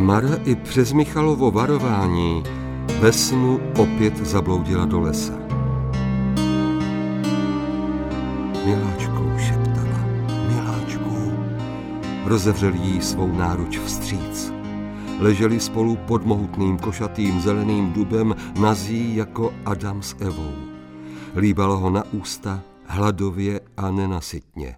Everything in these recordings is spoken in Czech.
Mara i přes Michalovo varování ve snu opět zabloudila do lesa. Miláčku, šeptala, miláčku. Rozevřel jí svou náruč vstříc. Leželi spolu pod mohutným košatým zeleným dubem nazí jako Adam s Evou. Líbalo ho na ústa hladově a nenasytně.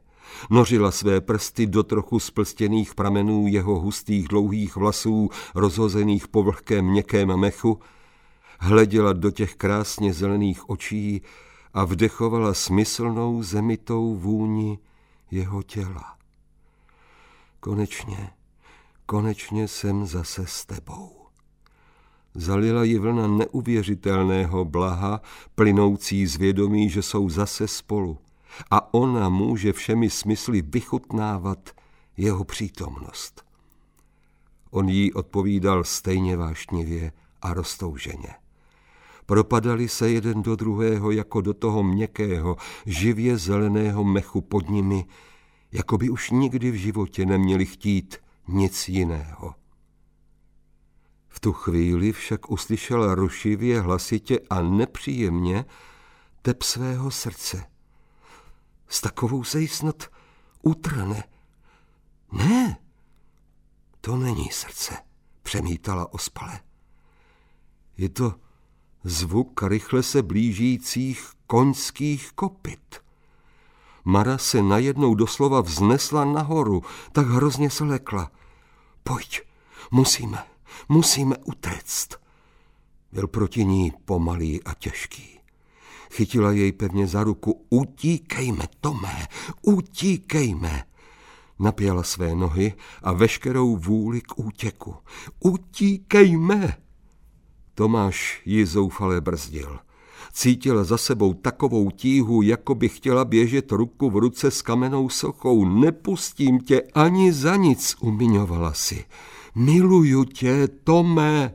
Nořila své prsty do trochu splstěných pramenů jeho hustých dlouhých vlasů, rozhozených po vlhkém měkkém mechu, hleděla do těch krásně zelených očí a vdechovala smyslnou zemitou vůni jeho těla. Konečně, konečně jsem zase s tebou. Zalila ji vlna neuvěřitelného blaha, plynoucí z vědomí, že jsou zase spolu – a ona může všemi smysly vychutnávat jeho přítomnost. On jí odpovídal stejně vášnivě a roztouženě. Propadali se jeden do druhého jako do toho měkkého, živě zeleného mechu pod nimi, jako by už nikdy v životě neměli chtít nic jiného. V tu chvíli však uslyšela rušivě, hlasitě a nepříjemně tep svého srdce – s takovou se jí snad utrne. Ne, to není srdce, přemítala ospale. Je to zvuk rychle se blížících koňských kopit. Mara se najednou doslova vznesla nahoru, tak hrozně se lekla. Pojď, musíme, musíme utéct. Byl proti ní pomalý a těžký. Chytila jej pevně za ruku. Utíkejme, Tomé, utíkejme. Napěla své nohy a veškerou vůli k útěku. Utíkejme! Tomáš ji zoufale brzdil. Cítila za sebou takovou tíhu, jako by chtěla běžet ruku v ruce s kamenou sochou. Nepustím tě ani za nic, umiňovala si. Miluju tě, Tomé.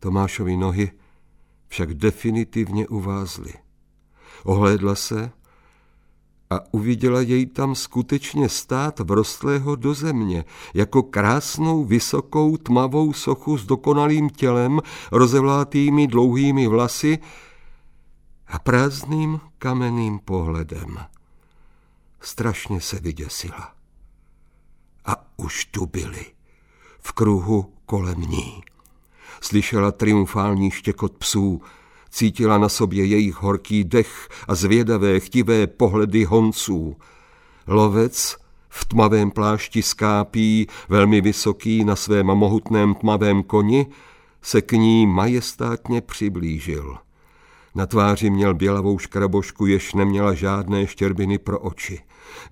Tomášovi nohy však definitivně uvázly. Ohlédla se a uviděla jej tam skutečně stát vrostlého do země, jako krásnou, vysokou, tmavou sochu s dokonalým tělem, rozevlátými dlouhými vlasy a prázdným kamenným pohledem. Strašně se vyděsila. A už tu byli, v kruhu kolem ní. Slyšela triumfální štěkot psů, cítila na sobě jejich horký dech a zvědavé chtivé pohledy honců. Lovec v tmavém plášti skápí, velmi vysoký na svém mohutném tmavém koni, se k ní majestátně přiblížil. Na tváři měl bělavou škrabošku, jež neměla žádné štěrbiny pro oči.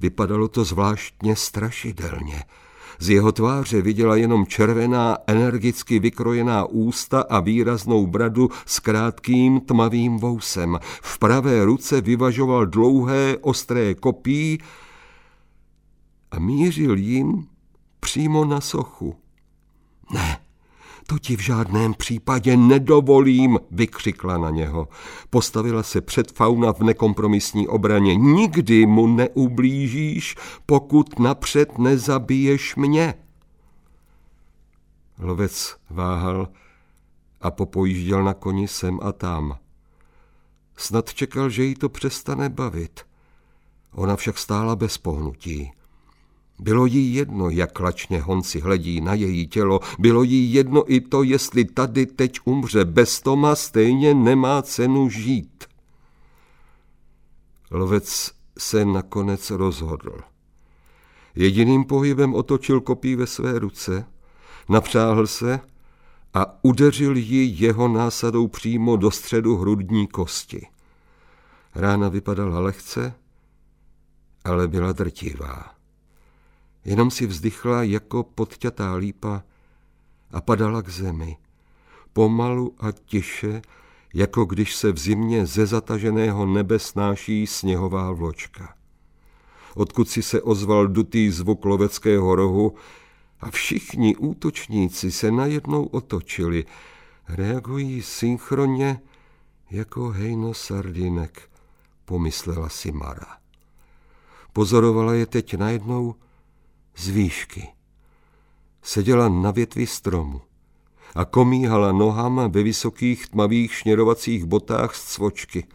Vypadalo to zvláštně strašidelně – z jeho tváře viděla jenom červená, energicky vykrojená ústa a výraznou bradu s krátkým tmavým vousem. V pravé ruce vyvažoval dlouhé, ostré kopí a mířil jim přímo na sochu. Ne, to ti v žádném případě nedovolím, vykřikla na něho. Postavila se před fauna v nekompromisní obraně. Nikdy mu neublížíš, pokud napřed nezabiješ mě. Lovec váhal a popojížděl na koni sem a tam. Snad čekal, že jí to přestane bavit. Ona však stála bez pohnutí. Bylo jí jedno, jak lačně Honci hledí na její tělo, bylo jí jedno i to, jestli tady teď umře, bez Toma stejně nemá cenu žít. Lovec se nakonec rozhodl. Jediným pohybem otočil kopí ve své ruce, napřáhl se a udeřil ji jeho násadou přímo do středu hrudní kosti. Rána vypadala lehce, ale byla drtivá. Jenom si vzdychla jako podťatá lípa a padala k zemi. Pomalu a tiše, jako když se v zimě ze zataženého nebe snáší sněhová vločka. Odkud si se ozval dutý zvuk loveckého rohu a všichni útočníci se najednou otočili. Reagují synchronně jako hejno sardinek, pomyslela si Mara. Pozorovala je teď najednou z výšky. Seděla na větvi stromu a komíhala nohama ve vysokých tmavých šněrovacích botách z cvočky.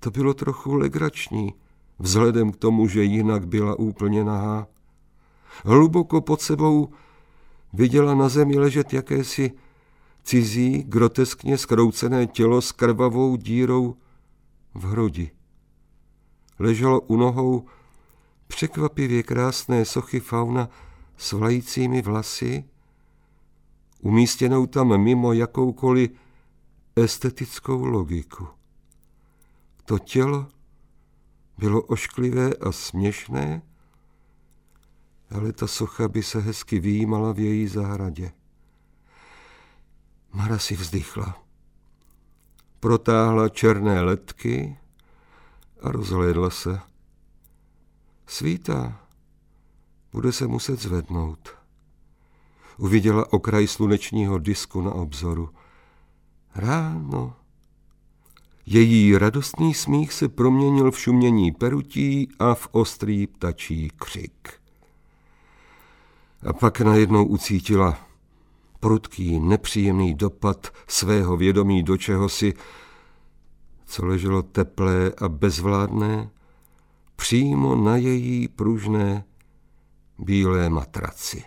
To bylo trochu legrační, vzhledem k tomu, že jinak byla úplně nahá. Hluboko pod sebou viděla na zemi ležet jakési cizí, groteskně skroucené tělo s krvavou dírou v hrudi. Leželo u nohou překvapivě krásné sochy fauna s vlajícími vlasy, umístěnou tam mimo jakoukoliv estetickou logiku. To tělo bylo ošklivé a směšné, ale ta socha by se hezky výjímala v její zahradě. Mara si vzdychla. Protáhla černé letky a rozhlédla se. Svítá. Bude se muset zvednout. Uviděla okraj slunečního disku na obzoru. Ráno. Její radostný smích se proměnil v šumění perutí a v ostrý ptačí křik. A pak najednou ucítila prudký, nepříjemný dopad svého vědomí do čehosi, co leželo teplé a bezvládné, přímo na její pružné bílé matraci.